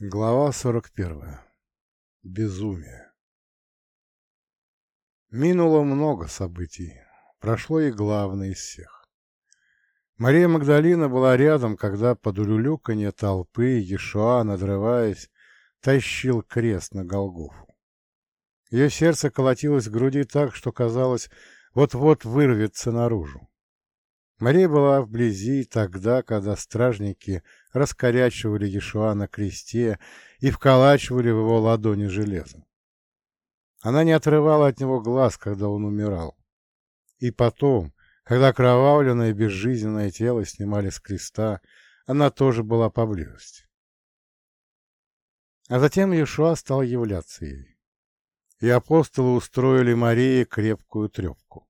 Глава 41. Безумие. Минуло много событий. Прошло и главное из всех. Мария Магдалина была рядом, когда под улюлюканье толпы Ешуа, надрываясь, тащил крест на Голгофу. Ее сердце колотилось в груди так, что казалось, вот-вот вырвется наружу. Мария была вблизи тогда, когда стражники раскорячивали Ешуа на кресте и вколачивали в его ладони железо. Она не отрывала от него глаз, когда он умирал. И потом, когда кровавленное безжизненное тело снимали с креста, она тоже была поблизости. А затем Иешуа стал являться ей. И апостолы устроили Марии крепкую трепку.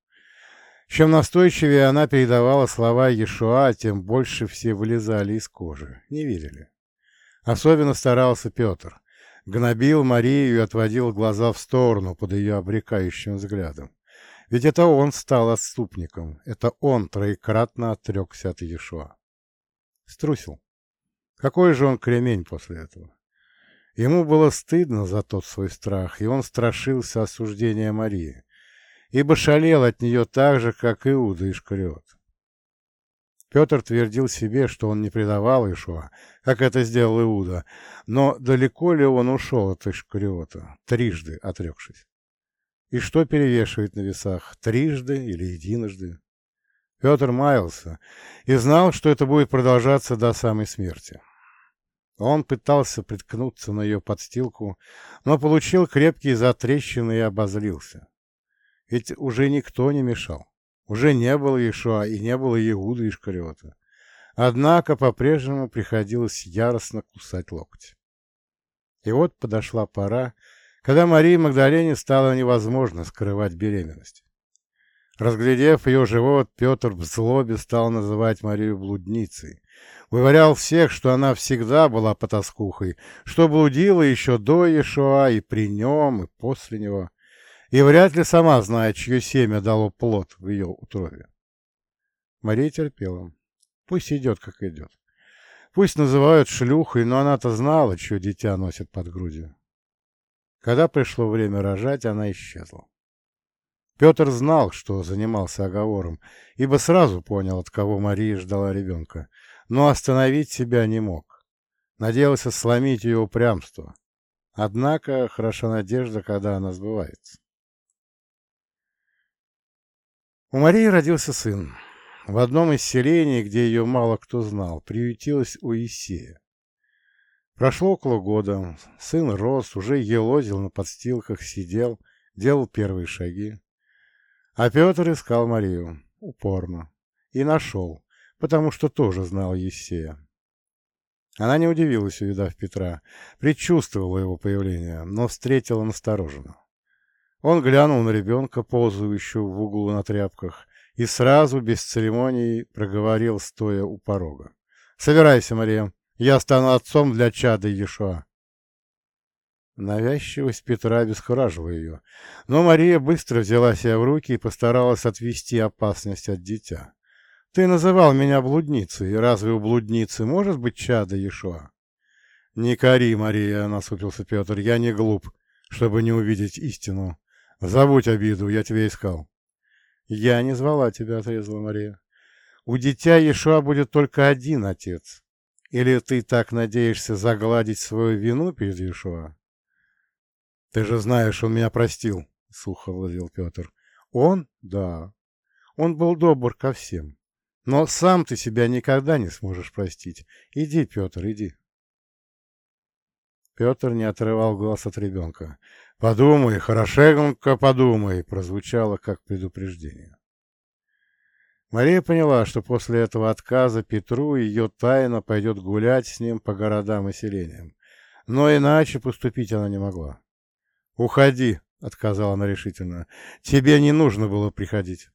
Чем настойчивее она передавала слова Иешуа, тем больше все вылезали из кожи, не верили. Особенно старался Петр. Гнобил Марию и отводил глаза в сторону под ее обрекающим взглядом. Ведь это он стал отступником, это он троекратно отрекся от Иешуа. Струсил. Какой же он кремень после этого? Ему было стыдно за тот свой страх, и он страшился осуждения Марии ибо шалел от нее так же, как Иуда Искариот. Петр твердил себе, что он не предавал Ишуа, как это сделал Иуда, но далеко ли он ушел от Искариота, трижды отрекшись? И что перевешивает на весах, трижды или единожды? Петр маялся и знал, что это будет продолжаться до самой смерти. Он пытался приткнуться на ее подстилку, но получил крепкие затрещины и обозлился. Ведь уже никто не мешал. Уже не было Иешуа и не было Иуда Ишкариота. Однако по-прежнему приходилось яростно кусать локти. И вот подошла пора, когда Марии Магдалене стало невозможно скрывать беременность. Разглядев ее живот, Петр в злобе стал называть Марию блудницей. Выварял всех, что она всегда была потаскухой, что блудила еще до Иешуа и при нем, и после него и вряд ли сама знает, чье семя дало плод в ее утробе. Мария терпела. Пусть идет, как идет. Пусть называют шлюхой, но она-то знала, чье дитя носит под грудью. Когда пришло время рожать, она исчезла. Петр знал, что занимался оговором, ибо сразу понял, от кого Мария ждала ребенка, но остановить себя не мог. Надеялся сломить ее упрямство. Однако хороша надежда, когда она сбывается. У Марии родился сын. В одном из селений, где ее мало кто знал, приютилась у Исея. Прошло около года. Сын рос, уже елозил на подстилках, сидел, делал первые шаги. А Петр искал Марию. Упорно. И нашел, потому что тоже знал Есея. Она не удивилась, увидав Петра, предчувствовала его появление, но встретила настороженно. Он глянул на ребенка, ползающего в углу на тряпках, и сразу, без церемоний, проговорил, стоя у порога. «Собирайся, Мария, я стану отцом для чада Ешуа». Навязчивость Петра обескуражила ее, но Мария быстро взяла себя в руки и постаралась отвести опасность от дитя. «Ты называл меня блудницей, разве у блудницы может быть чадо Ешуа?» «Не кори, Мария», — насупился Петр, — «я не глуп, чтобы не увидеть истину. Забудь обиду, я тебя искал. Я не звала тебя, отрезала Мария. У дитя Ешуа будет только один отец. Или ты так надеешься загладить свою вину перед Ешуа? Ты же знаешь, он меня простил, сухо владел Петр. Он? Да. Он был добр ко всем. Но сам ты себя никогда не сможешь простить. Иди, Петр, иди. Петр не отрывал глаз от ребенка. «Подумай, хорошенько подумай», — прозвучало как предупреждение. Мария поняла, что после этого отказа Петру ее тайно пойдет гулять с ним по городам и селениям. Но иначе поступить она не могла. «Уходи», — отказала она решительно. «Тебе не нужно было приходить».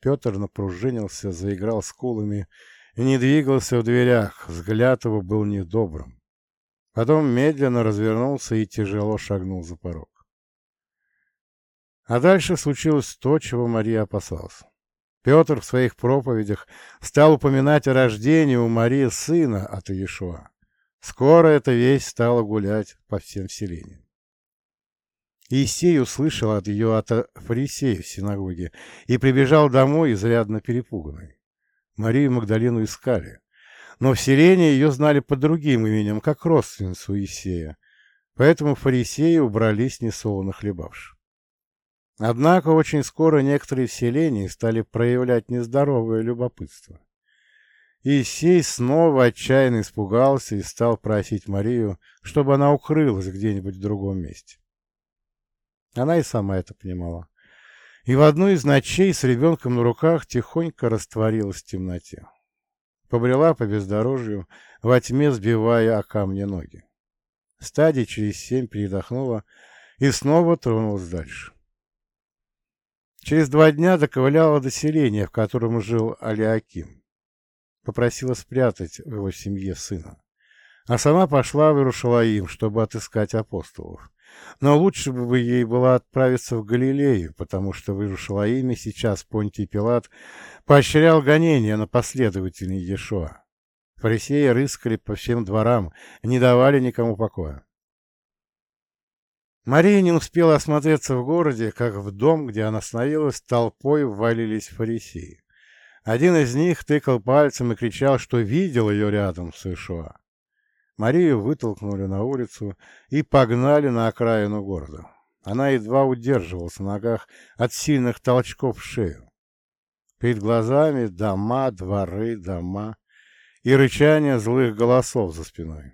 Петр напружинился, заиграл скулами и не двигался в дверях, взгляд его был недобрым. Потом медленно развернулся и тяжело шагнул за порог. А дальше случилось то, чего Мария опасалась. Петр в своих проповедях стал упоминать о рождении у Марии сына от Иешуа. Скоро эта весть стала гулять по всем селениям. Иисей услышал от ее от фарисеев в синагоге и прибежал домой изрядно перепуганный. Марию Магдалину искали, но в селении ее знали под другим именем, как родственницу Иисея, поэтому фарисеи убрались несолоно хлебавши. Однако очень скоро некоторые в селении стали проявлять нездоровое любопытство. Иисей снова отчаянно испугался и стал просить Марию, чтобы она укрылась где-нибудь в другом месте. Она и сама это понимала. И в одну из ночей с ребенком на руках тихонько растворилась в темноте. Побрела по бездорожью, во тьме сбивая о камни ноги. Стадия через семь передохнула и снова тронулась дальше. Через два дня доковыляла до селения, в котором жил Алиаким. Попросила спрятать в его семье сына. А сама пошла в Иерушалаим, чтобы отыскать апостолов. Но лучше бы ей было отправиться в Галилею, потому что в Иерушалаиме сейчас Понтий Пилат поощрял гонения на последователей Иешуа. Фарисеи рыскали по всем дворам, не давали никому покоя. Мария не успела осмотреться в городе, как в дом, где она остановилась, толпой ввалились фарисеи. Один из них тыкал пальцем и кричал, что видел ее рядом с Ишуа. Марию вытолкнули на улицу и погнали на окраину города. Она едва удерживалась на ногах от сильных толчков в шею. Перед глазами дома, дворы, дома и рычание злых голосов за спиной.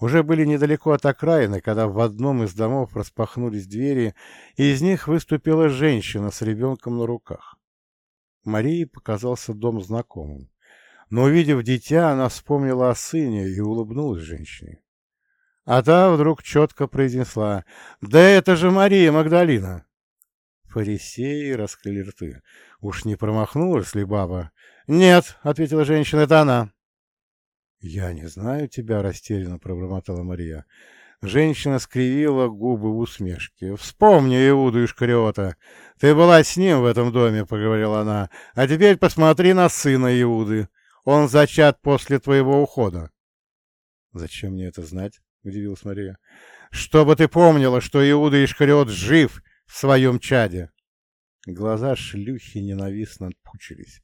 Уже были недалеко от окраины, когда в одном из домов распахнулись двери, и из них выступила женщина с ребенком на руках. Марии показался дом знакомым. Но, увидев дитя, она вспомнила о сыне и улыбнулась женщине. А та вдруг четко произнесла «Да это же Мария Магдалина!» Фарисеи раскрыли рты. Уж не промахнулась ли баба? «Нет», — ответила женщина, — «это она». «Я не знаю тебя», — растерянно пробормотала Мария. Женщина скривила губы в усмешке. «Вспомни Иуду Искариота. Ты была с ним в этом доме», — поговорила она. «А теперь посмотри на сына Иуды. Он зачат после твоего ухода. — Зачем мне это знать? — удивилась Мария. — Чтобы ты помнила, что Иуда Ишкариот жив в своем чаде. Глаза шлюхи ненавистно отпучились.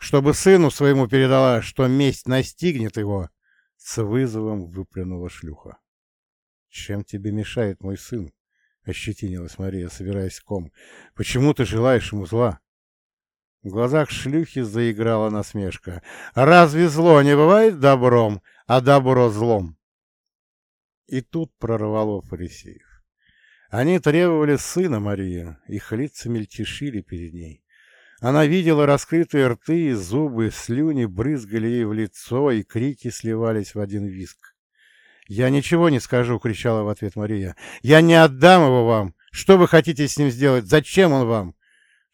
Чтобы сыну своему передала, что месть настигнет его, с вызовом выплюнула шлюха. — Чем тебе мешает мой сын? — ощетинилась Мария, собираясь ком. — Почему ты желаешь ему зла? В глазах шлюхи заиграла насмешка. «Разве зло не бывает добром, а добро злом?» И тут прорвало фарисеев. Они требовали сына Марии, их лица мельтешили перед ней. Она видела раскрытые рты, зубы, слюни брызгали ей в лицо, и крики сливались в один виск. «Я ничего не скажу!» — кричала в ответ Мария. «Я не отдам его вам! Что вы хотите с ним сделать? Зачем он вам?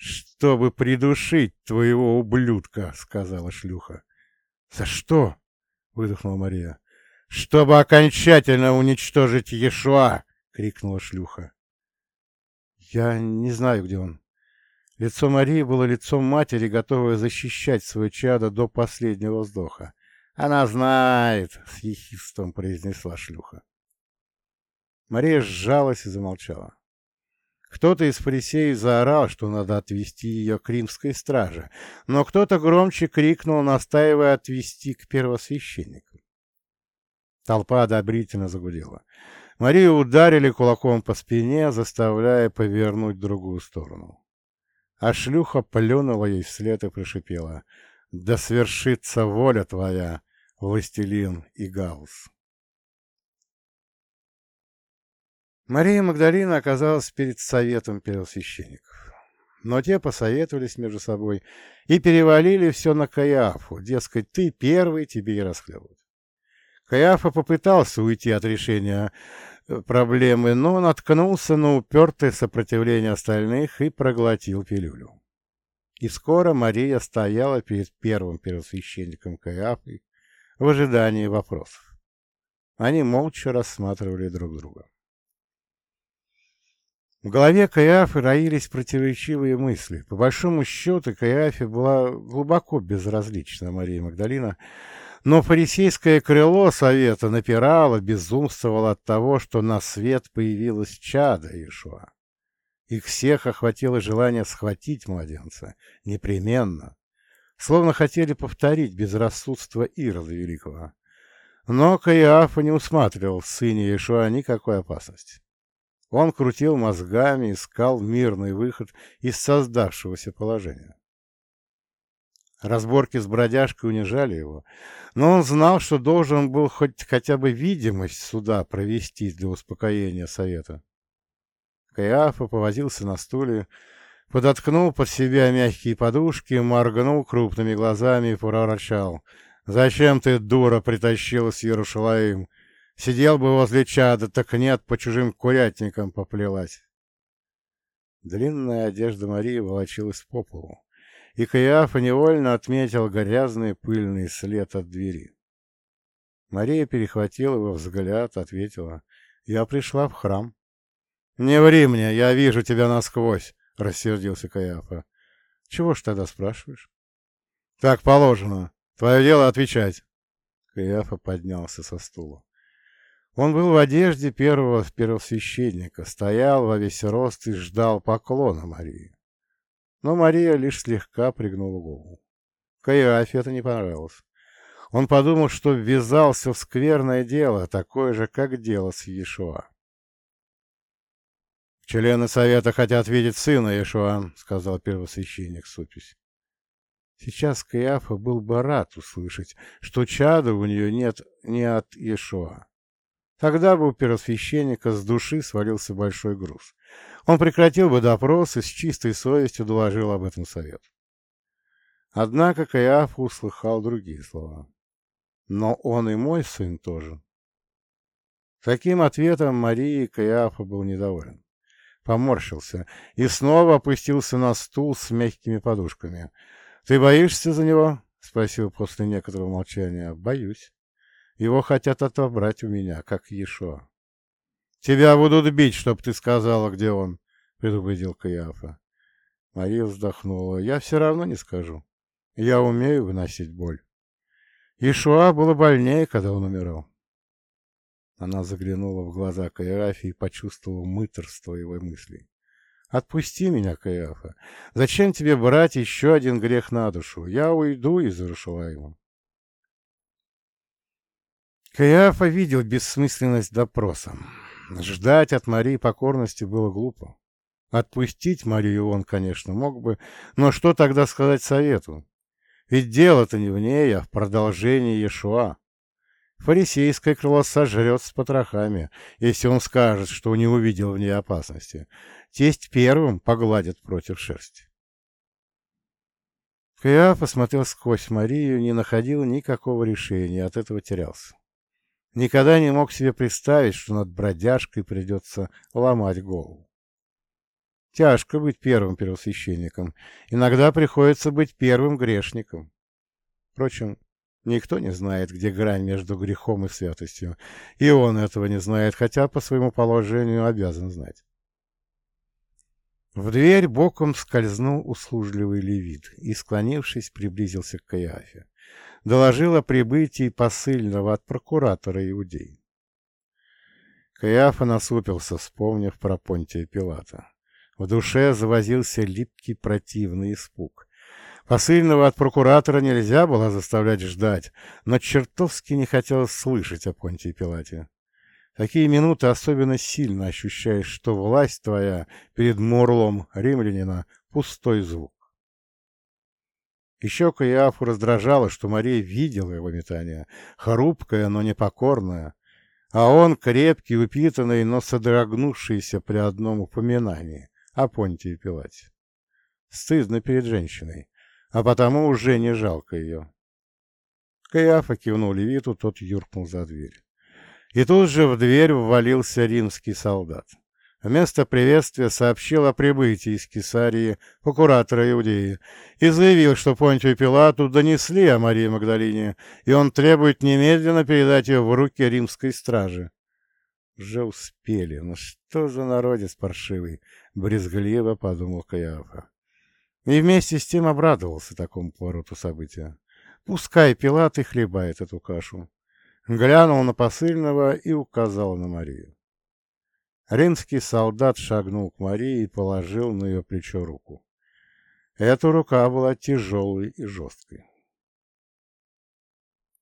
«Чтобы придушить твоего ублюдка», — сказала шлюха. «За что?» — выдохнула Мария. «Чтобы окончательно уничтожить Ешуа!» — крикнула шлюха. «Я не знаю, где он». Лицо Марии было лицом матери, готовой защищать свое чадо до последнего вздоха. «Она знает!» — с ехистом произнесла шлюха. Мария сжалась и замолчала. Кто-то из фарисеев заорал, что надо отвести ее к римской страже, но кто-то громче крикнул, настаивая отвести к первосвященнику. Толпа одобрительно загудела. Марию ударили кулаком по спине, заставляя повернуть в другую сторону. А шлюха плюнула ей вслед и прошипела «Да свершится воля твоя, властелин и гаус!» Мария Магдалина оказалась перед советом первосвященников. Но те посоветовались между собой и перевалили все на Каяфу, дескать, ты первый, тебе и расхлебывать. Каяфа попытался уйти от решения э, проблемы, но наткнулся на упертое сопротивление остальных и проглотил пилюлю. И скоро Мария стояла перед первым первосвященником Каяфой в ожидании вопросов. Они молча рассматривали друг друга. В голове Каиафы роились противоречивые мысли. По большому счету, Каиафе была глубоко безразлична Мария Магдалина, Но фарисейское крыло совета напирало, безумствовало от того, что на свет появилось чадо Иешуа. Их всех охватило желание схватить младенца, непременно, словно хотели повторить безрассудство Ирода Великого. Но Каиафа не усматривал в сыне Иешуа никакой опасности. Он крутил мозгами, искал мирный выход из создавшегося положения. Разборки с бродяжкой унижали его, но он знал, что должен был хоть хотя бы видимость суда провести для успокоения совета. Каиафа повозился на стуле, подоткнул под себя мягкие подушки, моргнул крупными глазами и прорычал. «Зачем ты, дура, притащилась в Иерушалаим? Сидел бы возле чада, так нет, по чужим курятникам поплелась». Длинная одежда Марии волочилась по полу и Каиафа невольно отметил грязный пыльный след от двери. Мария перехватила его взгляд, ответила, «Я пришла в храм». «Не ври мне, я вижу тебя насквозь», — рассердился Каиафа. «Чего ж тогда спрашиваешь?» «Так положено. Твое дело отвечать». Каиафа поднялся со стула. Он был в одежде первого первосвященника, стоял во весь рост и ждал поклона Марии. Но Мария лишь слегка пригнула голову. Каиафе это не понравилось. Он подумал, что ввязался в скверное дело, такое же, как дело с Иешуа. «Члены совета хотят видеть сына Иешуа», — сказал первосвященник Супись. Сейчас Каиафа был бы рад услышать, что чада у нее нет ни от Иешуа. Тогда бы у первосвященника с души свалился большой груз. Он прекратил бы допрос и с чистой совестью доложил об этом совет. Однако Каиаф услыхал другие слова. «Но он и мой сын тоже». Таким ответом Марии Каиафа был недоволен. Поморщился и снова опустился на стул с мягкими подушками. «Ты боишься за него?» — спросил после некоторого молчания. «Боюсь. Его хотят отобрать у меня, как Ешо». «Тебя будут бить, чтоб ты сказала, где он», — предупредил Каиафа. Мария вздохнула. «Я все равно не скажу. Я умею выносить боль. Ишуа было больнее, когда он умирал». Она заглянула в глаза Каиафе и почувствовала мыторство его мыслей. «Отпусти меня, Каиафа. Зачем тебе брать еще один грех на душу? Я уйду из Иерушалаима». Каиафа видел бессмысленность допроса. Ждать от Марии покорности было глупо. Отпустить Марию он, конечно, мог бы, но что тогда сказать совету? Ведь дело-то не в ней, а в продолжении Иешуа. Фарисейское крыло сожрет с потрохами, если он скажет, что не увидел в ней опасности. Тесть первым погладит против шерсти. Каиаф посмотрел сквозь Марию, не находил никакого решения, от этого терялся. Никогда не мог себе представить, что над бродяжкой придется ломать голову. Тяжко быть первым первосвященником. Иногда приходится быть первым грешником. Впрочем, никто не знает, где грань между грехом и святостью. И он этого не знает, хотя по своему положению обязан знать. В дверь боком скользнул услужливый левит и, склонившись, приблизился к Каиафе доложил о прибытии посыльного от прокуратора Иудеи. Каиафа насупился, вспомнив про Понтия Пилата. В душе завозился липкий противный испуг. Посыльного от прокуратора нельзя было заставлять ждать, но чертовски не хотелось слышать о Понтии Пилате. Такие минуты особенно сильно ощущаешь, что власть твоя перед морлом римлянина — пустой звук. Еще Каиафу раздражало, что Мария видела его метание, хрупкое, но непокорное, а он крепкий, упитанный, но содрогнувшийся при одном упоминании о Понтии Пилате. Стыдно перед женщиной, а потому уже не жалко ее. Каиафа кивнул Левиту, тот юркнул за дверь. И тут же в дверь ввалился римский солдат. Вместо приветствия сообщил о прибытии из Кесарии прокуратора Иудеи и заявил, что Понтию Пилату донесли о Марии Магдалине, и он требует немедленно передать ее в руки римской стражи. Уже успели. Ну что за народец паршивый? Брезгливо подумал Каяфа. И вместе с тем обрадовался такому повороту события. Пускай Пилат и хлебает эту кашу. Глянул на посыльного и указал на Марию. Римский солдат шагнул к Марии и положил на ее плечо руку. Эта рука была тяжелой и жесткой.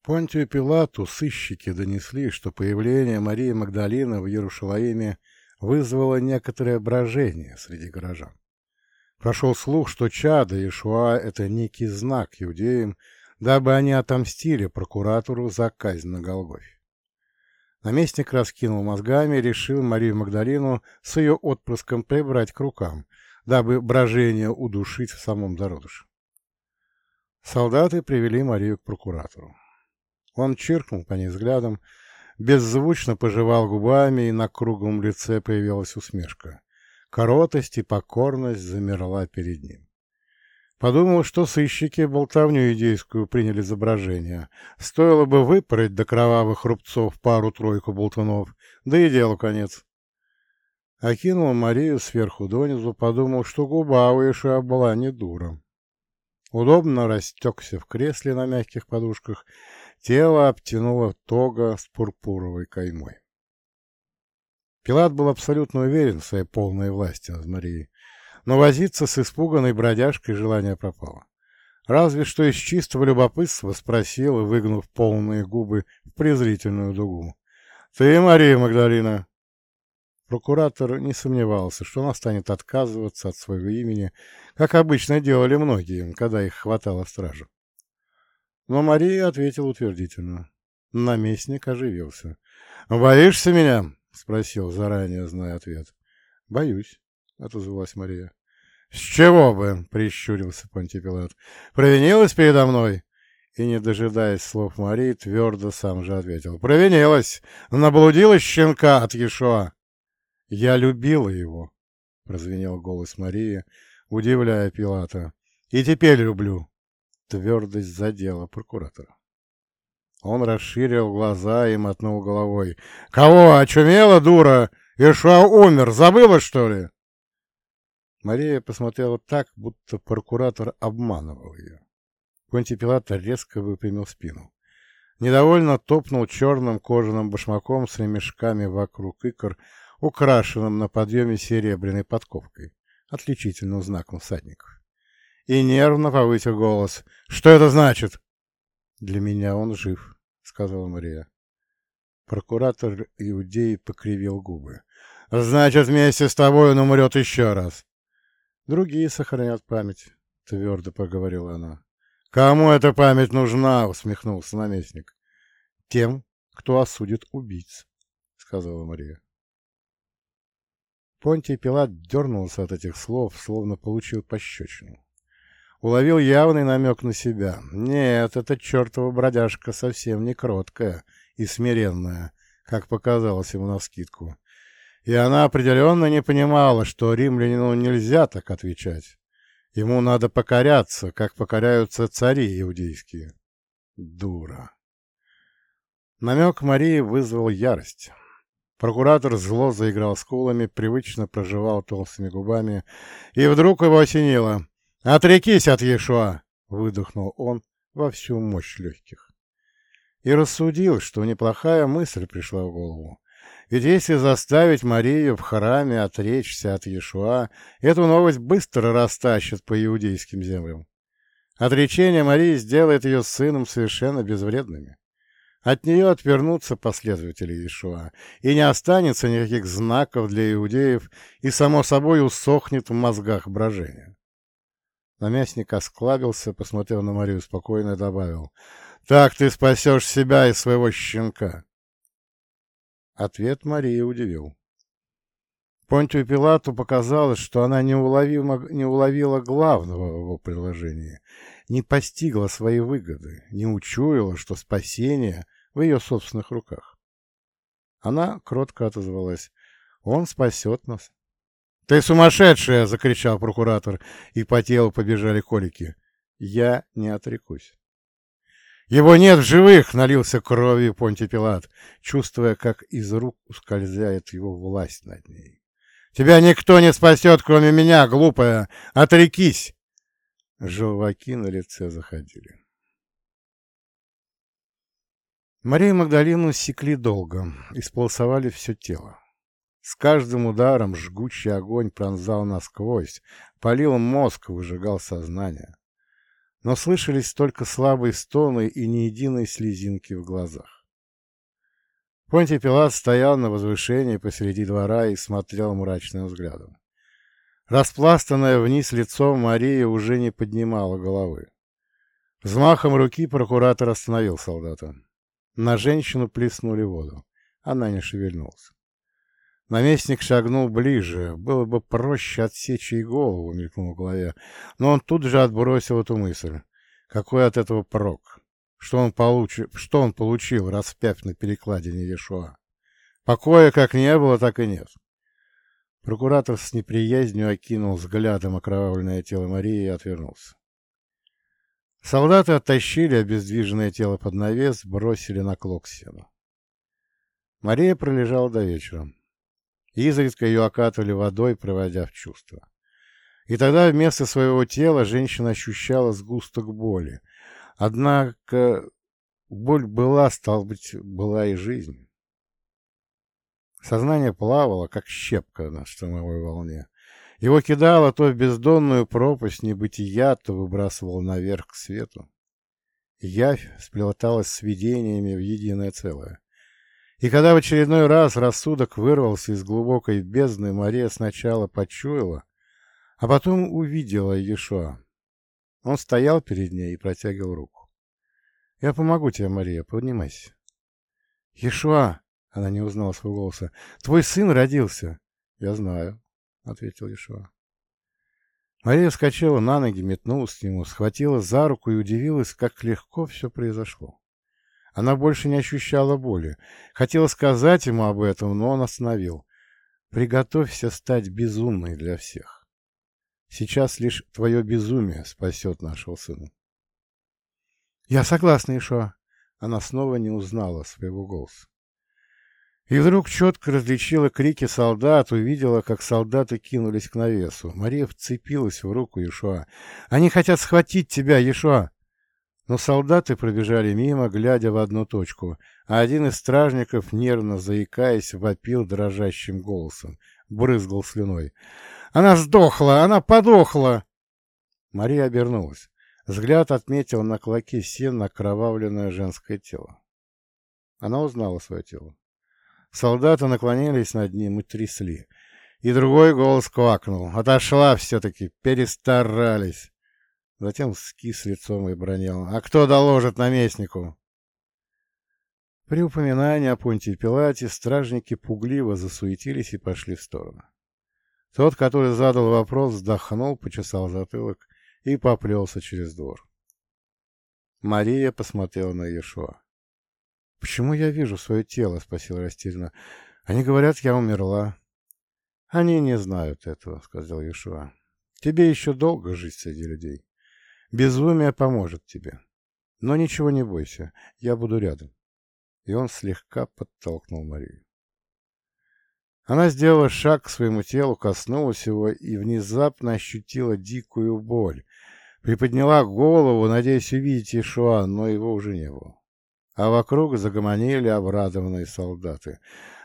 Понтию Пилату сыщики донесли, что появление Марии Магдалины в Иерушалиме вызвало некоторое брожение среди горожан. Прошел слух, что чада Иешуа — это некий знак иудеям, дабы они отомстили прокуратору за казнь на Голгофе. Наместник раскинул мозгами решил Марию Магдалину с ее отпрыском прибрать к рукам, дабы брожение удушить в самом зародыше. Солдаты привели Марию к прокуратору. Он чиркнул по ней взглядом, беззвучно пожевал губами, и на круглом лице появилась усмешка. Коротость и покорность замерла перед ним. Подумал, что сыщики болтовню идейскую приняли изображение. Стоило бы выпороть до кровавых рубцов пару-тройку болтунов, да и делу конец. Окинул Марию сверху донизу, подумал, что губа у Иша была не дура. Удобно растекся в кресле на мягких подушках Тело обтянуло тога с пурпуровой каймой. Пилат был абсолютно уверен в своей полной власти над Марией, но возиться с испуганной бродяжкой желание пропало. Разве что из чистого любопытства спросил, выгнув полные губы в презрительную дугу. «Ты Мария Магдалина?» Прокуратор не сомневался, что она станет отказываться от своего имени, как обычно делали многие, когда их хватало стражу. Но Мария ответила утвердительно. Наместник оживился. «Боишься меня?» — спросил, заранее зная ответ. «Боюсь», — отозвалась Мария. «С чего бы?» — прищурился Понтипилат. «Провинилась передо мной?» И, не дожидаясь слов Марии, твердо сам же ответил. «Провинилась! Наблудилась щенка от Ешуа!» «Я любила его!» — прозвенел голос Марии, удивляя Пилата. «И теперь люблю!» Твердость задела прокуратора. Он расширил глаза и мотнул головой. «Кого? Очумела, дура? Ишуа умер. Забыла, что ли?» Мария посмотрела так, будто прокуратор обманывал ее. Понтий Пилат резко выпрямил спину. Недовольно топнул черным кожаным башмаком с ремешками вокруг икр, украшенным на подъеме серебряной подковкой, отличительным знаком всадников и нервно повысил голос. «Что это значит?» «Для меня он жив», — сказала Мария. Прокуратор Иудеи покривил губы. «Значит, вместе с тобой он умрет еще раз». «Другие сохранят память», — твердо проговорила она. «Кому эта память нужна?» — усмехнулся наместник. «Тем, кто осудит убийц», — сказала Мария. Понтий Пилат дернулся от этих слов, словно получил пощечину уловил явный намек на себя. Нет, эта чертова бродяжка совсем не кроткая и смиренная, как показалось ему навскидку. И она определенно не понимала, что римлянину нельзя так отвечать. Ему надо покоряться, как покоряются цари иудейские. Дура. Намек Марии вызвал ярость. Прокуратор зло заиграл скулами, привычно проживал толстыми губами, и вдруг его осенило. «Отрекись от Ешуа!» — выдохнул он во всю мощь легких. И рассудил, что неплохая мысль пришла в голову. Ведь если заставить Марию в храме отречься от Иешуа, эту новость быстро растащат по иудейским землям. Отречение Марии сделает ее сыном совершенно безвредными. От нее отвернутся последователи Иешуа, и не останется никаких знаков для иудеев, и, само собой, усохнет в мозгах брожения. Наместник осклабился, посмотрел на Марию спокойно и добавил. «Так ты спасешь себя и своего щенка!» Ответ Марии удивил. Понтию Пилату показалось, что она не, не уловила главного в его предложении, не постигла свои выгоды, не учуяла, что спасение в ее собственных руках. Она кротко отозвалась. «Он спасет нас». «Ты сумасшедшая!» — закричал прокуратор, и по телу побежали колики. «Я не отрекусь». «Его нет в живых!» — налился кровью Понтий Пилат, чувствуя, как из рук ускользает его власть над ней. «Тебя никто не спасет, кроме меня, глупая! Отрекись!» Желваки на лице заходили. Марию Магдалину секли долго, исполосовали все тело. С каждым ударом жгучий огонь пронзал насквозь, палил мозг, выжигал сознание. Но слышались только слабые стоны и ни единой слезинки в глазах. Понтий Пилат стоял на возвышении посреди двора и смотрел мрачным взглядом. Распластанная вниз лицом Мария уже не поднимала головы. Взмахом руки прокуратор остановил солдата. На женщину плеснули воду. Она не шевельнулась. Наместник шагнул ближе. Было бы проще отсечь ей голову, мелькнул в голове. Но он тут же отбросил эту мысль. Какой от этого прок? Что он, получи... что он получил, распяв на перекладине Ешуа? Покоя как не было, так и нет. Прокуратор с неприязнью окинул взглядом окровавленное тело Марии и отвернулся. Солдаты оттащили обездвиженное тело под навес, бросили на клок сена. Мария пролежала до вечера. Изредка ее окатывали водой, проводя в чувство. И тогда вместо своего тела женщина ощущала сгусток боли. Однако боль была, стал быть, была и жизнь. Сознание плавало, как щепка на штормовой волне. Его кидало то в бездонную пропасть небытия, то выбрасывало наверх к свету. Явь сплеталась с видениями в единое целое. И когда в очередной раз рассудок вырвался из глубокой бездны, Мария сначала почуяла, а потом увидела Иешуа. Он стоял перед ней и протягивал руку. — Я помогу тебе, Мария, поднимайся. — Иешуа! — она не узнала своего голоса. — Твой сын родился. — Я знаю. — ответил Ишуа. Мария вскочила на ноги, метнулась к нему, схватила за руку и удивилась, как легко все произошло. Она больше не ощущала боли. Хотела сказать ему об этом, но он остановил. «Приготовься стать безумной для всех. Сейчас лишь твое безумие спасет нашего сына». «Я согласна, Ишуа». Она снова не узнала своего голоса. И вдруг четко различила крики солдат, увидела, как солдаты кинулись к навесу. Мария вцепилась в руку Ешуа. «Они хотят схватить тебя, Ешуа!» Но солдаты пробежали мимо, глядя в одну точку, а один из стражников, нервно заикаясь, вопил дрожащим голосом, брызгал слюной. «Она сдохла! Она подохла!» Мария обернулась. Взгляд отметил на клоке сен окровавленное женское тело. Она узнала свое тело. Солдаты наклонились над ним и трясли. И другой голос квакнул. Отошла все-таки, перестарались. Затем скис лицом и бронил. «А кто доложит наместнику?» При упоминании о Понтии Пилате стражники пугливо засуетились и пошли в сторону. Тот, который задал вопрос, вздохнул, почесал затылок и поплелся через двор. Мария посмотрела на Иешуа. «Почему я вижу свое тело?» — спросила растерянно. «Они говорят, я умерла». «Они не знают этого», — сказал Иешуа. «Тебе еще долго жить среди людей. Безумие поможет тебе. Но ничего не бойся, я буду рядом». И он слегка подтолкнул Марию. Она сделала шаг к своему телу, коснулась его и внезапно ощутила дикую боль. Приподняла голову, надеясь увидеть Ишуа, но его уже не было а вокруг загомонили обрадованные солдаты.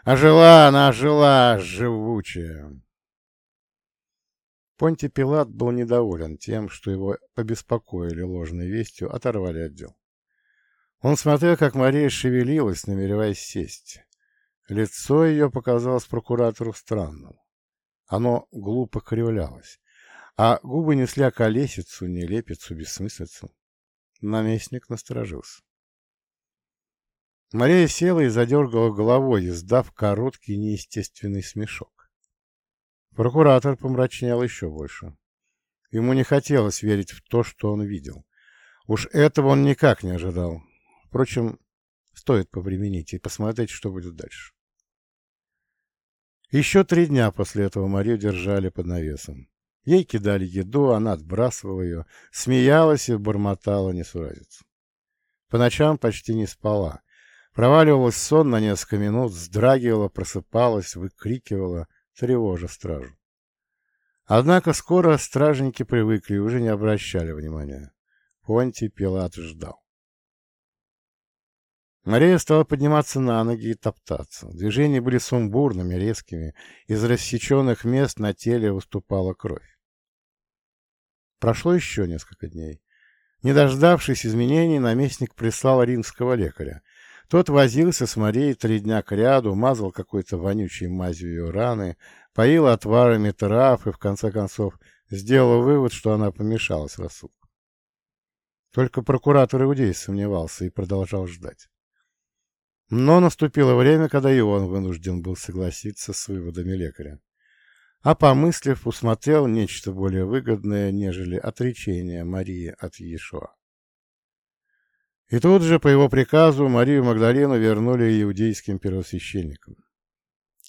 «Ожила она, ожила, живучая!» Понти Пилат был недоволен тем, что его побеспокоили ложной вестью, оторвали отдел. Он смотрел, как Мария шевелилась, намереваясь сесть. Лицо ее показалось прокуратору странным. Оно глупо кривлялось, а губы несли околесицу, нелепицу, бессмыслицу. Наместник насторожился. Мария села и задергала головой, издав короткий неестественный смешок. Прокуратор помрачнел еще больше. Ему не хотелось верить в то, что он видел. Уж этого он никак не ожидал. Впрочем, стоит повременить и посмотреть, что будет дальше. Еще три дня после этого Марию держали под навесом. Ей кидали еду, она отбрасывала ее, смеялась и бормотала несуразицу. По ночам почти не спала, Проваливалась сон на несколько минут, вздрагивала, просыпалась, выкрикивала, тревожа стражу. Однако скоро стражники привыкли и уже не обращали внимания. Понтий Пилат ждал. Мария стала подниматься на ноги и топтаться. Движения были сумбурными, резкими. Из рассеченных мест на теле выступала кровь. Прошло еще несколько дней. Не дождавшись изменений, наместник прислал римского лекаря. Тот возился с Марией три дня кряду, мазал какой-то вонючей мазью ее раны, поил отварами трав и, в конце концов, сделал вывод, что она помешалась рассудку. Только прокуратор Иудей сомневался и продолжал ждать. Но наступило время, когда и он вынужден был согласиться с выводами лекаря. А помыслив, усмотрел нечто более выгодное, нежели отречение Марии от Иешуа. И тут же, по его приказу, Марию Магдалину вернули иудейским первосвященникам.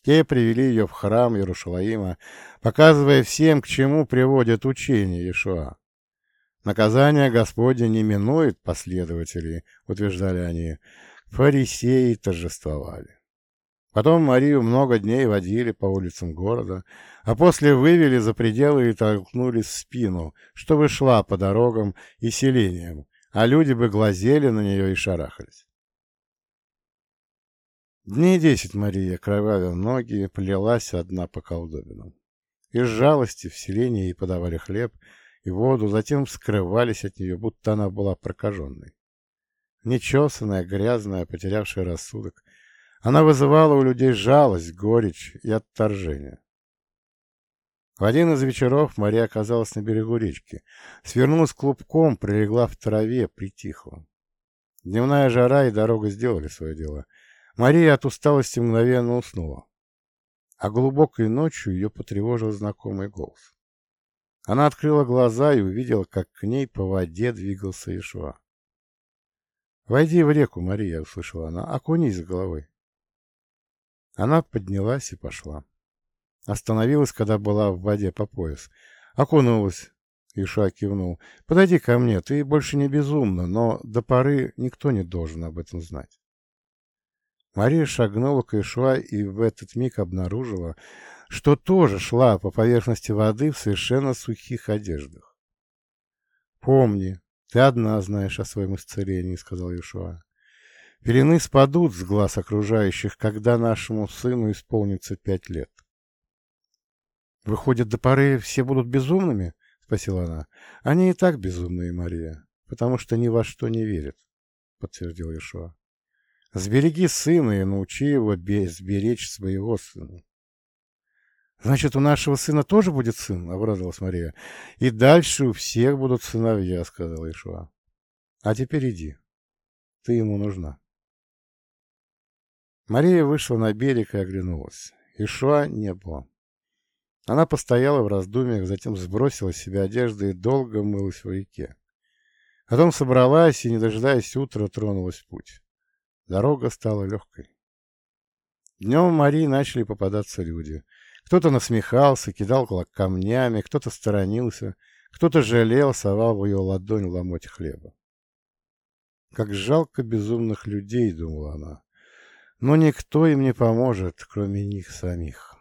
Те привели ее в храм Иерушалаима, показывая всем, к чему приводит учение Иешуа. Наказание Господне не минует последователей, утверждали они, Фарисеи торжествовали. Потом Марию много дней водили по улицам города, а после вывели за пределы и толкнули в спину, чтобы шла по дорогам и селениям, а люди бы глазели на нее и шарахались. Дней десять Мария, кровавя ноги, плелась одна по колдобинам. Из жалости в селении ей подавали хлеб и воду, затем скрывались от нее, будто она была прокаженной нечесанная, грязная, потерявшая рассудок. Она вызывала у людей жалость, горечь и отторжение. В один из вечеров Мария оказалась на берегу речки. Свернулась клубком, прилегла в траве, притихла. Дневная жара и дорога сделали свое дело. Мария от усталости мгновенно уснула. А глубокой ночью ее потревожил знакомый голос. Она открыла глаза и увидела, как к ней по воде двигался Ишуа. «Войди в реку, Мария», — услышала она, — «окунись с головой». Она поднялась и пошла. Остановилась, когда была в воде по пояс. Окунулась. Иша кивнул. «Подойди ко мне, ты больше не безумна, но до поры никто не должен об этом знать». Мария шагнула к Ишуа и в этот миг обнаружила, что тоже шла по поверхности воды в совершенно сухих одеждах. «Помни, ты одна знаешь о своем исцелении, — сказал Иешуа. Пелены спадут с глаз окружающих, когда нашему сыну исполнится пять лет. Выходит, до поры все будут безумными? — спросила она. — Они и так безумные, Мария, потому что ни во что не верят, — подтвердил Иешуа. — Сбереги сына и научи его сберечь своего сына. «Значит, у нашего сына тоже будет сын?» — обрадовалась Мария. «И дальше у всех будут сыновья», — сказал Ишуа. «А теперь иди. Ты ему нужна». Мария вышла на берег и оглянулась. Ишуа не было. Она постояла в раздумьях, затем сбросила с себя одежду и долго мылась в реке. Потом собралась и, не дожидаясь утра, тронулась в путь. Дорога стала легкой. Днем Марии начали попадаться люди — кто-то насмехался, кидал камнями, кто-то сторонился, кто-то жалел, совал в ее ладонь ломоть хлеба. Как жалко безумных людей, думала она, но никто им не поможет, кроме них самих.